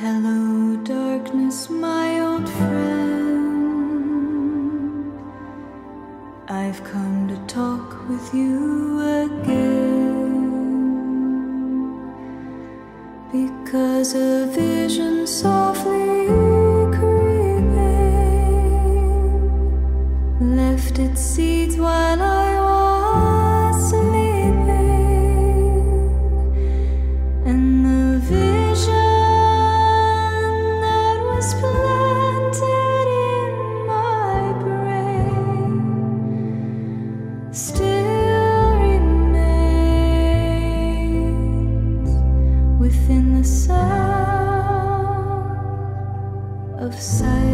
Hello, darkness, my old friend. I've come to talk with you again. Because a vision softly creeping left its seeds while within the sound of silence.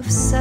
of.